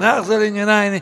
נחזור לענייני